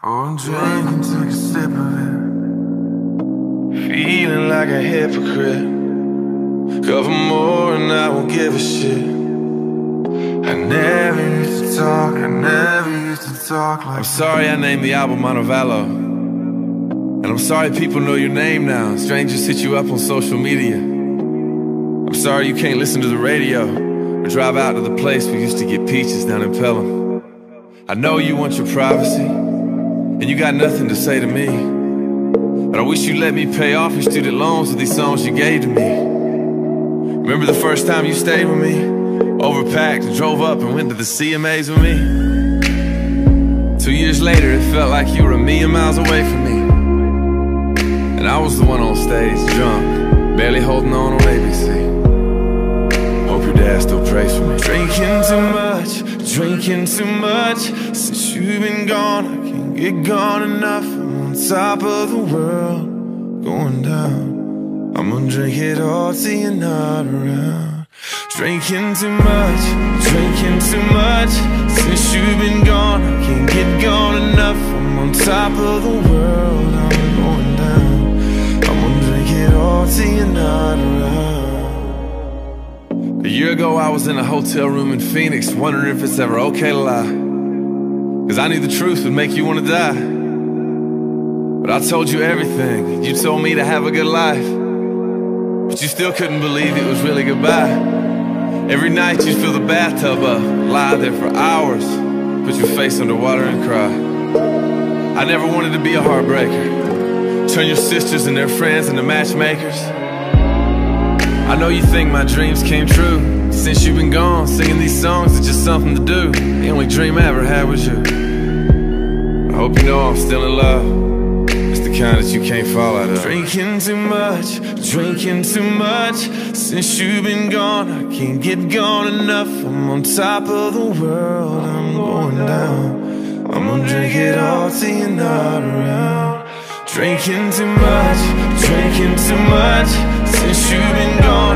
Pour a drink and take a sip of it. Feeling like a hypocrite. Cover more and I won't give a shit. I never used to talk, I never used to talk like I'm sorry I named the album Montevallo. And I'm sorry people know your name now. Strangers hit you up on social media. I'm sorry you can't listen to the radio or drive out to the place we used to get peaches down in Pelham. I know you want your privacy, and you got nothing to say to me. But I wish you let me pay off your student loans with these songs you gave to me. Remember the first time you stayed with me? Overpacked and drove up and went to the CMAs with me. Two years later, it felt like you were a million miles away from me. And I was the one on stage, drunk, barely holding on on ABC. Hope your dad still prays for me. Drinking too much, drinking too much. Since you've been gone, Get gone enough. I'm on top of the world, going down. I'm gonna drink it all till you're not around. Drinking too much, drinking too much. Since you've been gone, I can't get gone enough. I'm on top of the world, I'm going down. I'm gonna drink it all till you're not around. A year ago, I was in a hotel room in Phoenix, wondering if it's ever okay to lie. Cause I knew the truth would make you wanna die. But I told you everything, you told me to have a good life. But you still couldn't believe it was really goodbye. Every night you'd fill the bathtub up, lie there for hours, put your face underwater and cry. I never wanted to be a heartbreaker, turn your sisters and their friends into matchmakers. I know you think my dreams came true. Since you've been gone, singing these songs is just something to do. The only dream I ever had was you. I hope you know I'm still in love. It's the kind that you can't fall out of. Drinking too much, drinking too much. Since you've been gone, I can't get gone enough. I'm on top of the world, I'm going down. I'm gonna drink it all till you're not around. Drinking too much, drinking too much. Since you've been gone,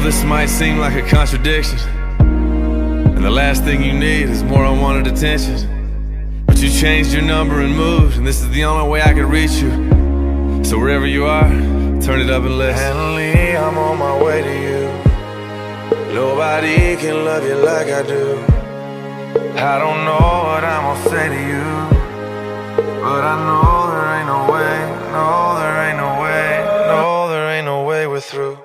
this might seem like a contradiction. And the last thing you need is more unwanted attention. But you changed your number and moved, and this is the only way I could reach you. So wherever you are, turn it up and listen. Finally, I'm on my way to you. Nobody can love you like I do. I don't know what I'm gonna say to you. But I know there ain't no way, no, there ain't no way, no, there ain't no way we're through.